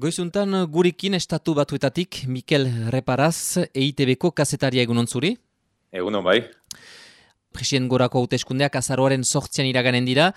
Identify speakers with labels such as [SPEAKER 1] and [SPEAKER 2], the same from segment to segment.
[SPEAKER 1] Goizuntan gurekin estatu batuetatik Mikel Reparaz EITB-ko kasetaria egunon zuri?
[SPEAKER 2] Egunon bai
[SPEAKER 1] presien gorako hauteskundeak azaroaren sortzean iraganen dira.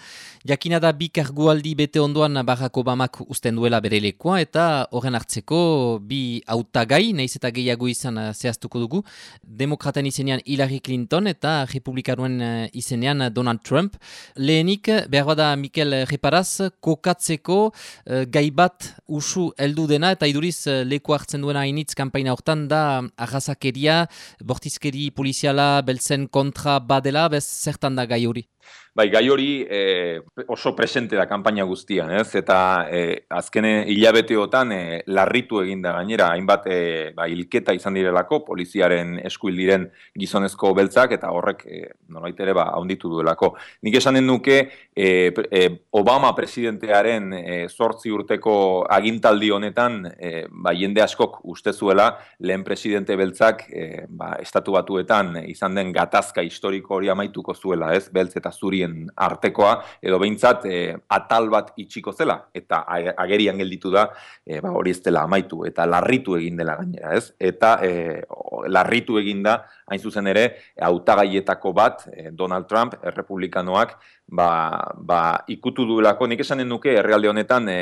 [SPEAKER 1] Jakina da bi kargualdi bete ondoan Barack Obamak usten duela bere lekoa eta horren hartzeko bi hautagai, naiz eta gehiago izan eh, zehaztuko dugu. Demokraten izenean Hillary Clinton eta republikanuen eh, izenean Donald Trump. Lehenik, behar bada Mikel Reparaz, kokatzeko uh, gai bat usu heldu dena eta iduriz leku hartzen duena hainitz kampaina hortan da arrazakeria, bortizkeri poliziala, beltzen kontra bad dela, bez zertan da gai hori?
[SPEAKER 2] Bai, gai hori e, oso presente da kanpaina guztian, ez? Eta e, azkene hilabeteotan e, larritu eginda gainera, hainbat e, ba, ilketa izan direlako, poliziaren eskuil diren gizonezko beltzak, eta horrek e, nolait ere ba, haunditu duelako. Nik esanen nuke, e, e, Obama presidentearen e, sortzi urteko agintaldi honetan, e, ba, jende askok ustezuela, lehen presidente beltzak, e, ba, estatu batuetan izan den gatazka historiko hori amaituko zuela, ez? Beltz eta zuri artekoa edo behintzat e, atal bat itxiko zela eta agerian gelditu da e, ba, hori ez dela amaitu eta larritu egin dela gainera, ez? Eta e, larritu egin da hain zuzen ere hautagaietako bat Donald Trump errepublikanoak ba, ba, ikutu duelako nik esanen nuke herrialde honetan e,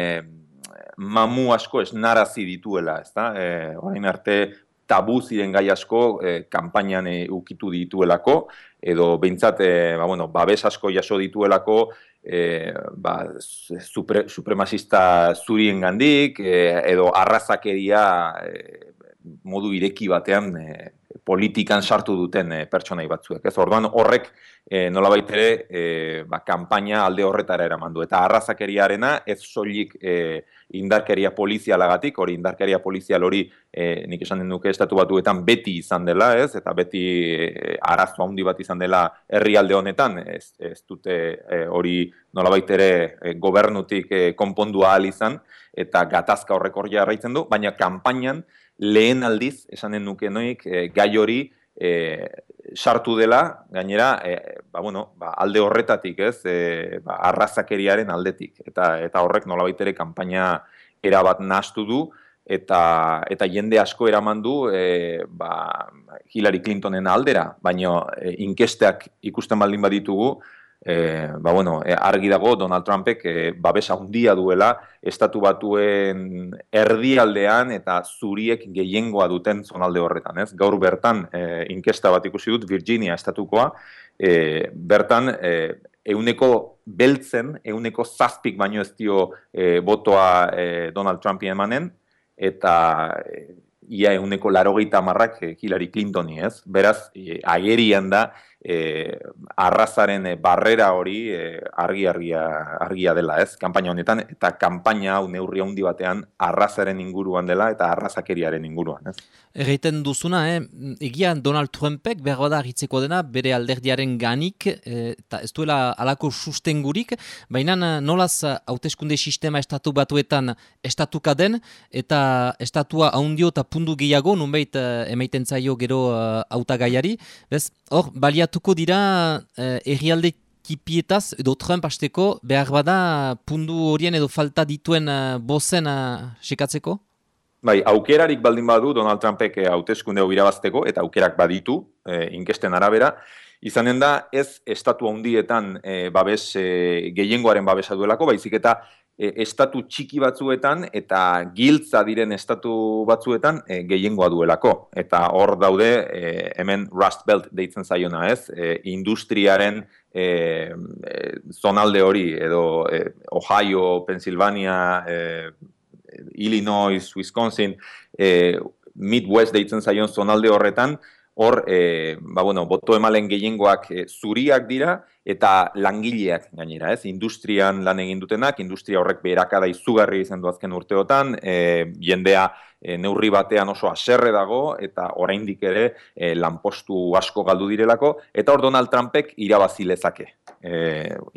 [SPEAKER 2] mamu asko esnarazi dituela, ezta? E, orain arte tabu ziren gai asko e, kanpainan e, ukitu dituelako, edo behintzat, e, ba, bueno, babes asko jaso dituelako, e, ba, supre, supremazista zurien gandik, e, edo arrazakeria e, modu ireki batean e, politikan sartu duten e, pertsonai batzuek. Ez orduan horrek e, nolabait ere e, ba, kanpaina alde horretara eraman du. Eta arrazakeriarena ez soilik e, indarkeria polizialagatik, hori indarkeria polizial hori e, nik esan den duke estatu batuetan beti izan dela, ez? Eta beti e, arazo handi bat izan dela herrialde honetan, ez, ez dute e, hori nolabait ere e, gobernutik e, konpondu ahal izan, eta gatazka horrek hori jarraitzen du, baina kanpainan lehen aldiz, esanen nuke noik, e, gai hori e, sartu dela, gainera, e, ba, bueno, ba, alde horretatik, ez, e, ba, arrazakeriaren aldetik, eta eta horrek nolabait ere kanpaina erabat nahastu du, eta eta jende asko eraman du e, ba, Hillary Clintonen aldera, baina e, inkesteak ikusten baldin baditugu, e, ba, bueno, e, argi dago Donald Trumpek e, babesa handia duela estatu batuen erdialdean eta zuriek gehiengoa duten zonalde horretan, ez? Gaur bertan e, inkesta bat ikusi dut Virginia estatukoa, e, bertan e, euneko beltzen, euneko zazpik baino ez dio e, botoa e, Donald Trumpi emanen, eta e, ia euneko larogeita marrak Hillary Clintoni, ez? Beraz, e, agerian da, e, arrazaren e, barrera hori e, argi argia argia dela, ez? Kanpaina honetan eta kanpaina hau neurri handi batean arrazaren inguruan dela eta arrazakeriaren inguruan, ez?
[SPEAKER 1] Erreiten duzuna, eh? egia Donald Trumpek behar da agitzeko dena bere alderdiaren ganik eta ez duela alako sustengurik, baina nolaz hauteskunde sistema estatu batuetan estatuka den eta estatua haundio eta pundu gehiago, nunbait emaiten zaio gero hautagaiari, bez, hor, baliat saiatuko dira eh, errialde kipietaz edo Trump hasteko behar bada pundu horien edo falta dituen uh, bozen uh, sekatzeko?
[SPEAKER 2] Bai, aukerarik baldin badu Donald Trumpek eh, hauteskunde hau irabazteko eta aukerak baditu eh, inkesten arabera, izanen da ez estatu handietan eh, babes eh, gehiengoaren babesa duelako, baizik eta e, estatu txiki batzuetan eta giltza diren estatu batzuetan e, gehiengoa duelako. Eta hor daude e, hemen Rust Belt deitzen zaiona ez, e, industriaren e, e, zonalde hori edo e, Ohio, Pennsylvania, e, Illinois, Wisconsin, Midwest deitzen zaion zonalde horretan, hor, e, ba, bueno, boto emalen gehiengoak e, zuriak dira, eta langileak gainera, ez? Industrian lan egin dutenak, industria horrek beherakada izugarri izan du azken urteotan, e, jendea e, neurri batean oso aserre dago, eta oraindik ere e, lanpostu asko galdu direlako, eta hor Donald Trumpek irabazi lezake. E,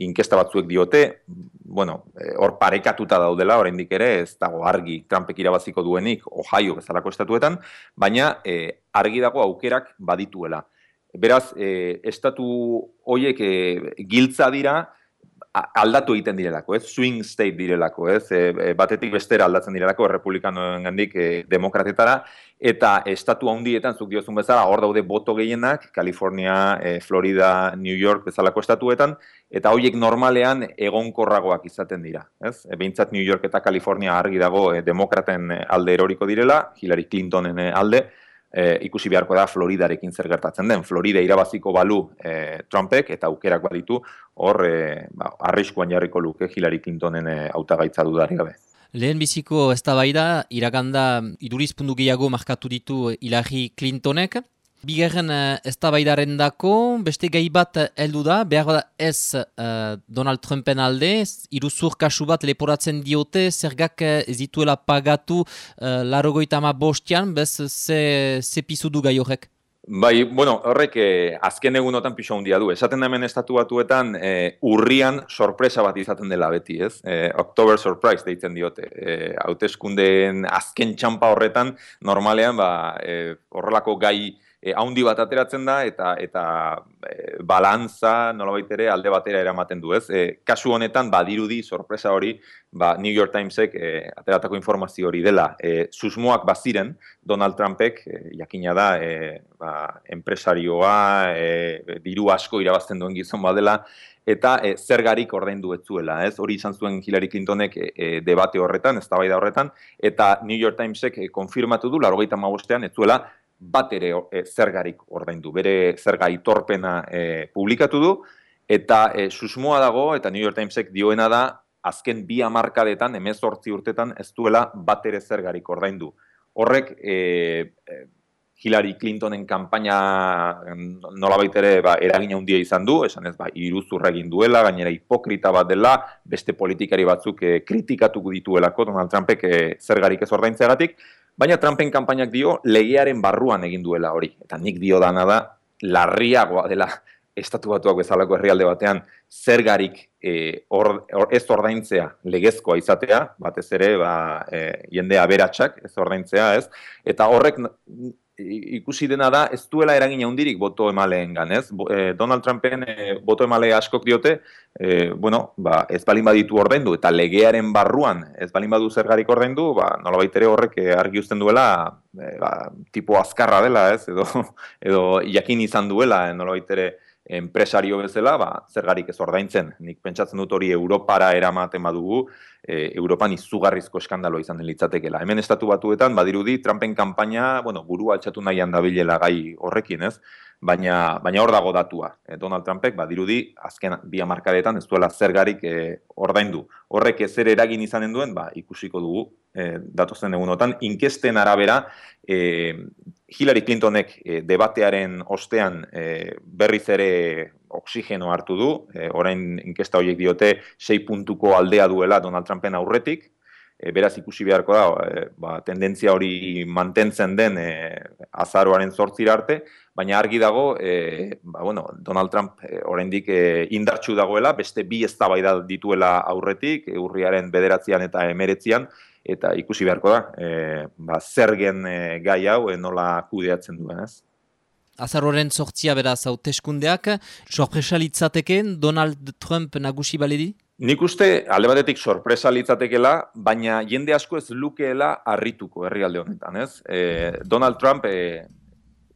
[SPEAKER 2] inkesta batzuek diote, bueno, hor parekatuta daudela, oraindik ere, ez dago argi Trumpek irabaziko duenik, Ohio bezalako estatuetan, baina e, argi dago aukerak badituela. Beraz, e, estatu hoiek e, giltza dira, aldatu egiten direlako, ez? Swing state direlako, ez? E, batetik bestera aldatzen direlako republikanoen gandik e, demokratetara, eta estatu handietan, zuk diozun bezala, hor daude boto gehienak, California, e, Florida, New York bezalako estatuetan, eta horiek normalean egonkorragoak izaten dira, ez? E, New York eta California argi dago e, demokraten alde eroriko direla, Hillary Clintonen alde, e, ikusi beharko da Floridarekin zer gertatzen den. Florida irabaziko balu e, Trumpek eta aukerak baditu hor e, ba, arriskuan jarriko luke Hillary Clintonen e, autagaitza dudari gabe.
[SPEAKER 1] Lehen biziko ez da bai da, iraganda idurizpundu gehiago markatu ditu Hillary Clintonek, Bigarren uh, ez da dako, beste gai bat heldu da, behar da ez uh, Donald Trumpen alde, iruzur kasu bat leporatzen diote, zergak ez dituela pagatu uh, larogoita ama bostian, bez ze, ze pizudu gai horrek?
[SPEAKER 2] Bai, bueno, horrek eh, azken egunotan pixo handia du. Esaten hemen estatu batuetan eh, urrian sorpresa bat izaten dela beti, ez? Eh, October surprise deitzen diote. Eh, hauteskundeen azken txampa horretan, normalean, ba, eh, horrelako gai e, haundi bat ateratzen da eta eta e, balantza nolabait ere alde batera eramaten du, ez? E, kasu honetan badirudi sorpresa hori, ba New York Timesek e, ateratako informazio hori dela. E, susmoak baziren Donald Trumpek e, jakina da, e, ba, enpresarioa, e, diru asko irabazten duen gizon badela eta e, zergarik ordaindu etzuela, ez? Hori izan zuen Hillary Clintonek e, e debate horretan, eztabaida horretan eta New York Timesek e, konfirmatu du 95ean etzuela bat ere e, zergarik ordaindu. Bere zerga itorpena e, publikatu du, eta e, susmoa dago, eta New York Timesek dioena da, azken bi amarkadetan, emezortzi urtetan, ez duela bat ere zergarik ordaindu. Horrek, e, Hillary Clintonen kanpaina nola baitere ba, eragin handia izan du, esan ez ba, iruzurra egin duela, gainera hipokrita bat dela, beste politikari batzuk e, kritikatuko dituelako Donald Trumpek e, zergarik ez ordaintzeagatik, Baina Trumpen kanpainak dio legearen barruan egin duela hori. Eta nik dio dana da, larriagoa dela estatu batuak bezalako herrialde batean zergarik e, or, ez ordaintzea legezkoa izatea, batez ere ba, e, jendea beratsak ez ordaintzea ez, eta horrek ikusi dena da, ez duela eragin handirik boto emaleen gan, ez? Eh, Donald Trumpen e, boto emale askok diote, e, bueno, ba, ez balin baditu ordaindu eta legearen barruan ez balin badu zergarik ordaindu, ba, nola baitere horrek argi usten duela, e, ba, tipo azkarra dela, ez? Edo, edo jakin izan duela, e, nola baitere, enpresario bezala, ba, zergarik ez ordaintzen. Nik pentsatzen dut hori Europara eramaten badugu, e, Europan izugarrizko eskandaloa izan den litzatekela. Hemen estatu batuetan, badirudi, Trumpen kanpaina, bueno, guru altxatu nahian dabilela gai horrekin, ez? Baina, baina hor dago datua. E, Donald Trumpek, badirudi, azken bi amarkadetan ez duela zergarik e, ordaindu. Horrek ez ere eragin izanen duen, ba, ikusiko dugu, e, datozen egunotan, inkesten arabera, e, Hillary Clintonek e, debatearen ostean e, berriz ere oksigeno hartu du, e, orain inkesta horiek diote 6 puntuko aldea duela Donald Trumpen aurretik, e, beraz ikusi beharko da, e, ba, tendentzia hori mantentzen den e, azaroaren zortzira arte, baina argi dago, e, ba, bueno, Donald Trump e, oraindik e, indartxu dagoela, beste bi eztabaida dituela aurretik, e, urriaren bederatzean eta emeretzean, eta ikusi beharko da, e, ba, zergen e, gai hau e, nola kudeatzen duen, ez?
[SPEAKER 1] Azarroren sortzia beraz hauteskundeak, sorpresa litzateken Donald Trump nagusi baledi?
[SPEAKER 2] Nik uste, alde batetik sorpresa litzatekela, baina jende asko ez lukeela harrituko herrialde honetan, ez? E, Donald Trump e,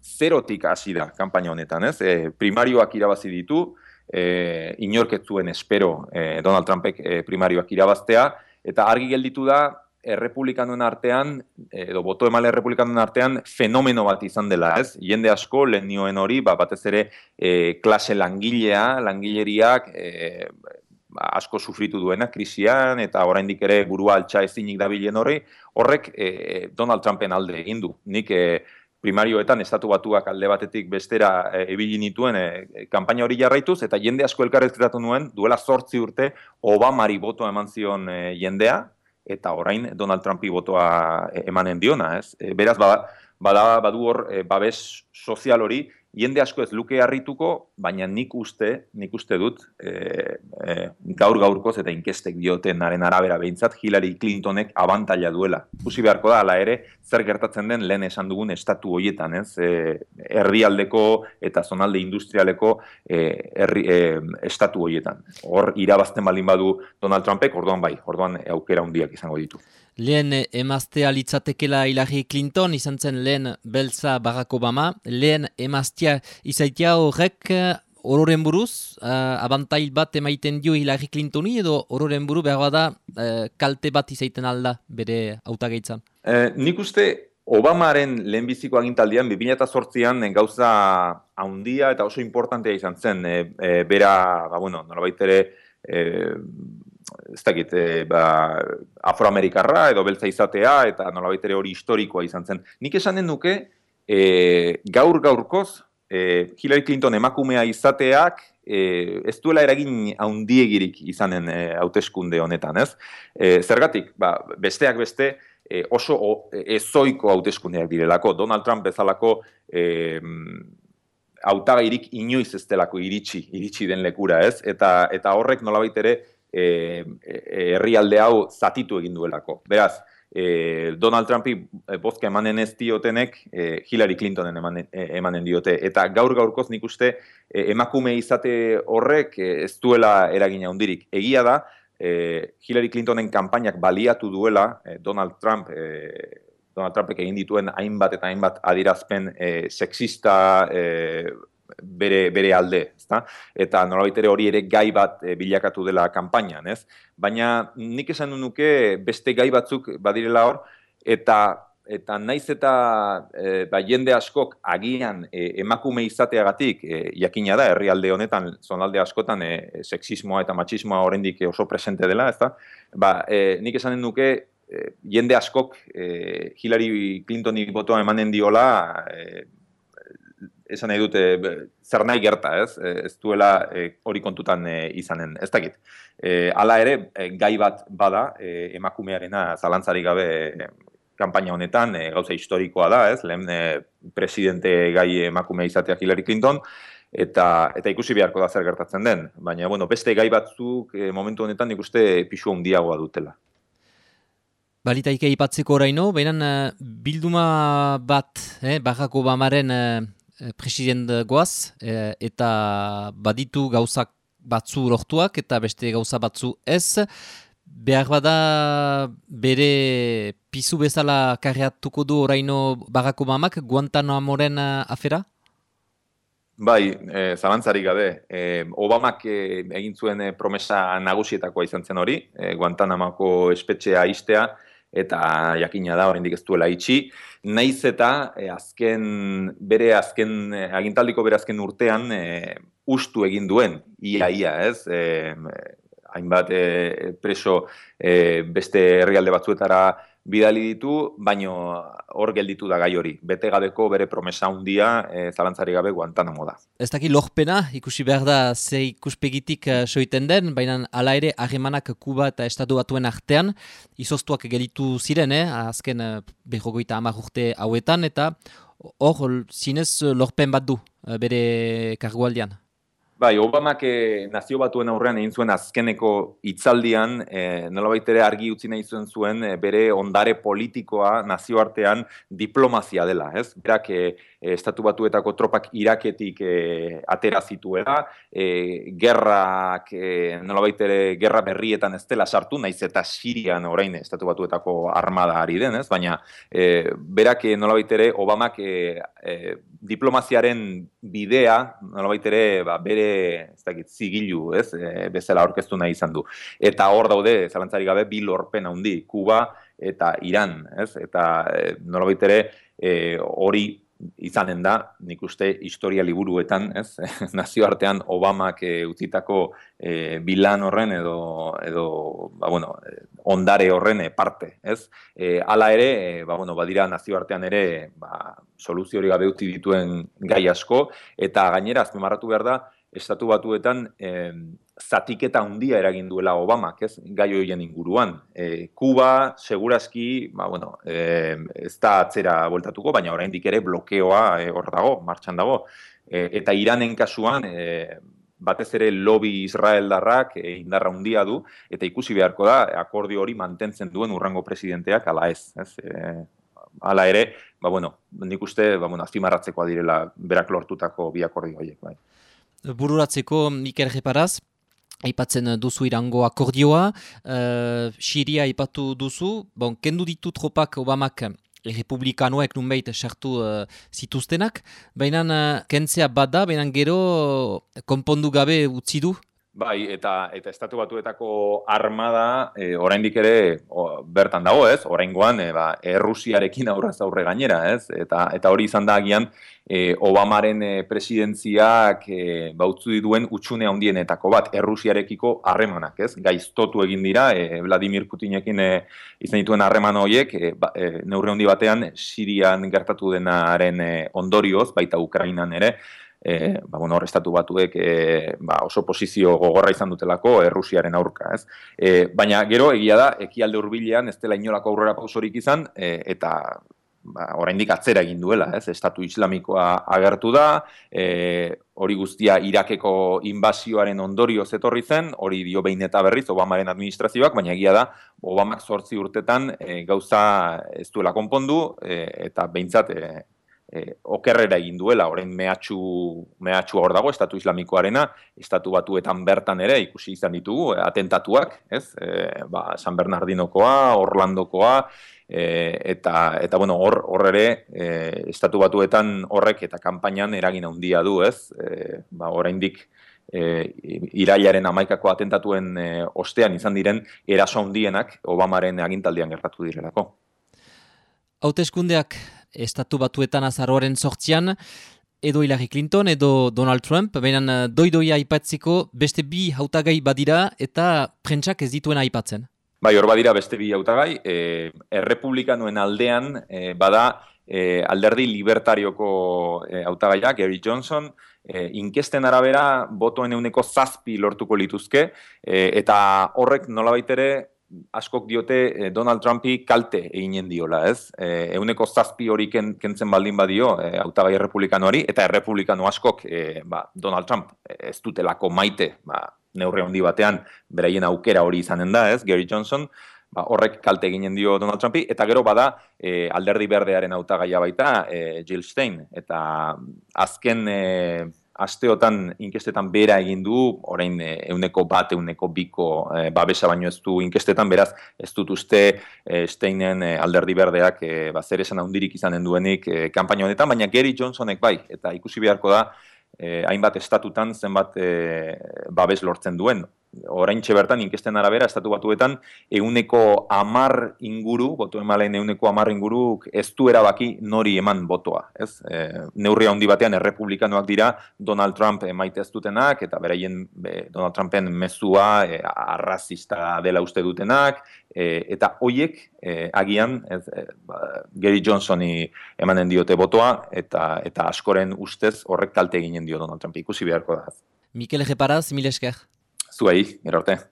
[SPEAKER 2] zerotik hasi da kanpaina honetan, ez? E, primarioak irabazi ditu, e, inorketzuen espero e, Donald Trumpek e, primarioak irabaztea, eta argi gelditu da, errepublikanuen artean, edo boto emale errepublikanuen artean, fenomeno bat izan dela, ez? Jende asko, lehen nioen hori, ba, batez ere, e, klase langilea, langileriak, e, ba, asko sufritu duena, krisian, eta oraindik ere burua altxa ezinik dabilen hori, horrek e, Donald Trumpen alde egin du. Nik e, primarioetan estatu batuak alde batetik bestera ebili nituen e, kanpaina hori jarraituz, eta jende asko elkarrezketatu nuen, duela sortzi urte, Obamari boto eman zion e, jendea, eta orain Donald Trumpi botoa emanen diona, ez? E, beraz, bada, bada badu hor e, babes sozial hori jende asko ez luke harrituko, baina nik uste, nik uste dut, e, e, gaur gaurkoz eta inkestek diotenaren arabera behintzat, Hillary Clintonek abantaila duela. Pusi beharko da, ala ere, zer gertatzen den lehen esan dugun estatu hoietan, ez? E, herrialdeko eta zonalde industrialeko e, herri, e, estatu hoietan. Hor, irabazten baldin badu Donald Trumpek, orduan bai, orduan aukera hundiak izango ditu.
[SPEAKER 1] Lehen emaztea litzatekela Hillary Clinton, izan zen lehen beltza Barack Obama, lehen emaztea izaitia horrek ororen buruz, uh, abantail bat emaiten dio Hillary Clintoni edo ororen buru behar da uh, kalte bat izaiten alda bere autagaitzan?
[SPEAKER 2] Uh, nik uste Obamaren lehenbiziko agintaldian 2008an gauza haundia eta oso importantea izan zen. E, bera, ba, bueno, norabait ere, e, ez dakit, e, ba, afroamerikarra edo beltza izatea eta nolabait ere hori historikoa izan zen. Nik esanen nuke, e, gaur gaurkoz, e, Hillary Clinton emakumea izateak e, ez duela eragin haundiegirik izanen e, hauteskunde honetan, ez? E, zergatik, ba, besteak beste, e, oso o, ezoiko hauteskundeak direlako, Donald Trump bezalako e, hautagairik inoiz ez delako iritsi, iritsi den lekura, ez? Eta, eta horrek nolabait ere, herrialde hau zatitu egin duelako. Beraz, e, Donald Trumpi bozka emanen ez diotenek e, Hillary Clintonen emanen, emanen diote. Eta gaur gaurkoz nik uste e, emakume izate horrek ez duela eragina hundirik. Egia da, e, Hillary Clintonen kanpainak baliatu duela e, Donald Trump e, Donald Trumpek egin dituen hainbat eta hainbat adirazpen e, sexista e, bere, bere alde, ezta? Eta nolabait ere hori ere gai bat e, bilakatu dela kanpainan, ez? Baina nik esan nuke beste gai batzuk badirela hor eta eta naiz eta e, ba, jende askok agian e, emakume izateagatik e, jakina da herrialde honetan zonalde askotan e, sexismoa eta machismoa oraindik oso presente dela, ezta? Ba, e, nik esanen nuke e, jende askok e, Hillary Clintoni botoa emanen diola e, esan nahi dute zer nahi gerta, ez? E, ez duela e, hori kontutan e, izanen, ez dakit. E, hala ere, gai bat bada, emakumearena zalantzarik gabe kanpaina honetan, e, gauza historikoa da, ez? Lehen e, presidente gai emakumea izatea Hillary Clinton, eta eta ikusi beharko da zer gertatzen den. Baina, bueno, beste gai batzuk e, momentu honetan ikuste pixu handiagoa dutela.
[SPEAKER 1] Balitaike ipatzeko oraino, behinan bilduma bat, eh, Barack Obamaren Eh, president goaz, eh, eta baditu gauzak batzu lortuak eta beste gauza batzu ez. Behar bada bere pizu bezala karreatuko du oraino bagako mamak Guantanamoren eh, afera?
[SPEAKER 2] Bai, e, zalantzarik gabe. E, Obamak egin zuen promesa nagusietakoa izan zen hori, e, Guantanamako espetxea istea, eta jakina da oraindik ez duela itxi. Naiz eta e, azken bere azken e, agintaldiko bere azken urtean e, ustu egin duen ia ia, ez? E, hainbat e, preso e, beste herrialde batzuetara bidali ditu, baino hor gelditu da gai hori. Bete gabeko bere promesa handia e, zalantzari gabe Guantanamo da.
[SPEAKER 1] Ez daki lorpena, ikusi behar da ze ikuspegitik uh, soiten den, baina ala ere harremanak Kuba eta Estatu batuen artean, izoztuak gelitu ziren, eh? azken uh, behogoita amak urte hauetan, eta hor zinez lorpen bat du bere kargualdian.
[SPEAKER 2] Bai, Obamak eh, nazio batuen aurrean egin zuen azkeneko hitzaldian, eh, nolabait ere argi utzi nahi zuen zuen eh, bere ondare politikoa nazioartean diplomazia dela, ez? Berak eh, estatu batuetako tropak iraketik eh, atera zituela, eh, gerrak, eh, nolabait ere gerra berrietan ez dela sartu, naiz eta Sirian orain estatu batuetako armada ari den, ez? Baina eh, berak eh, nolabait ere Obamak eh, eh, diplomaziaren bidea, nolabait ere ba, bere ez dakit, zigilu, ez, e, bezala aurkeztu nahi izan du. Eta hor daude, zalantzari gabe, bi lorpen handi, Kuba eta Iran, ez, eta e, norabait ere, e, hori izanen da, nik uste historia liburuetan, ez, nazioartean Obamak e, utzitako e, bilan horren edo, edo ba, bueno, ondare horren parte, ez. E, ala ere, e, ba, bueno, badira nazioartean ere, ba, soluzio hori gabe utzi dituen gai asko, eta gainera, azpimarratu behar da, estatu batuetan eh, zatiketa handia eragin duela Obamak, ez, gai horien inguruan. E, Kuba, segurazki, ba, bueno, e, ez da atzera bueltatuko, baina oraindik ere blokeoa hor dago, martxan dago. eta Iranen kasuan, e, batez ere lobby Israeldarrak e, indarra handia du, eta ikusi beharko da, akordio hori mantentzen duen urrango presidenteak ala ez. ez e, ala ere, ba bueno, nik uste, ba bueno, azpimarratzeko direla berak lortutako bi akordio horiek, bai.
[SPEAKER 1] Bururatzeko Iker Jeparaz, aipatzen duzu irango akordioa, uh, Siria aipatu duzu, bon, kendu ditu tropak Obamak republikanoek nunbait sartu uh, zituztenak, baina uh, kentzea bada, baina gero konpondu gabe utzi du
[SPEAKER 2] Bai, eta eta estatu batuetako armada e, oraindik ere bertan dago, ez? Oraingoan e, ba, Errusiarekin aurraz aurre gainera, ez? Eta eta hori izan da agian e, Obamaren e, presidentziak e, ba utzu dituen utxune handienetako bat Errusiarekiko harremanak, ez? Gaiztotu egin dira e, Vladimir Putinekin e, izan dituen harreman horiek e, ba, e, neurri handi batean Sirian gertatu denaren e, ondorioz, baita Ukrainan ere, e, ba, bueno, estatu batuek e, ba, oso posizio gogorra izan dutelako Errusiaren aurka, ez? E, baina gero egia da, ekialde hurbilean ez dela inolako aurrera pausorik izan, e, eta ba, oraindik atzera egin duela, ez? Estatu islamikoa agertu da, e, hori guztia Irakeko inbazioaren ondorio zetorri zen, hori dio behin eta berriz Obamaren administrazioak, baina egia da, Obamak zortzi urtetan e, gauza ez duela konpondu, e, eta behintzat e, e, okerrera egin duela, orain mehatxu, mehatxu hor dago, estatu islamikoarena, estatu batuetan bertan ere ikusi izan ditugu, e, atentatuak, ez? E, ba, San Bernardinokoa, Orlandokoa, e, eta, eta bueno, hor, hor ere, e, estatu batuetan horrek eta kanpainan eragin handia du, ez? E, ba, oraindik e, irailaren amaikako atentatuen e, ostean izan diren eraso handienak Obamaren agintaldian gertatu direlako.
[SPEAKER 1] Hauteskundeak estatu batuetan azarroaren sortzian, edo Hillary Clinton, edo Donald Trump, baina doidoia aipatzeko beste bi hautagai badira eta prentsak ez dituen aipatzen.
[SPEAKER 2] Bai, hor badira beste bi hautagai, e, errepublikanoen aldean e, bada e, alderdi libertarioko e, hautagaiak, Gary Johnson, e, inkesten arabera botoen euneko zazpi lortuko lituzke, e, eta horrek nolabait ere askok diote eh, Donald Trumpi kalte eginen diola, ez? E, euneko zazpi hori kentzen baldin badio e, autagai errepublikanoari, eta errepublikano askok ba, Donald Trump ez dutelako maite, ba, neurre handi batean, beraien aukera hori izanen da, ez? Gary Johnson, ba, horrek kalte eginen dio Donald Trumpi, eta gero bada alderdi berdearen autagaia baita Jill Stein, eta azken asteotan inkestetan bera egin du, orain euneko bat, euneko biko e, babesa baino ez du inkestetan, beraz ez dut uste e, Steinen e, alderdi berdeak e, ba, zer esan handirik izanen duenik e, kampaino honetan, baina Gary Johnsonek bai, eta ikusi beharko da, e, hainbat estatutan zenbat e, babes lortzen duen orain bertan inkesten arabera, estatu batuetan, euneko amar inguru, botu emalen euneko amar inguru, ez du erabaki nori eman botoa. Ez? E, neurri handi batean, errepublikanoak dira, Donald Trump maite ez dutenak, eta beraien Donald Trumpen mezua e, arrazista dela uste dutenak, e, eta hoiek e, agian, ez, e, ba, Gary Johnsoni emanen diote botoa, eta eta askoren ustez horrek kalte eginen dio Donald Trump ikusi beharko da.
[SPEAKER 1] Mikel Egeparaz, mil esker
[SPEAKER 2] tú ahí, Miraute.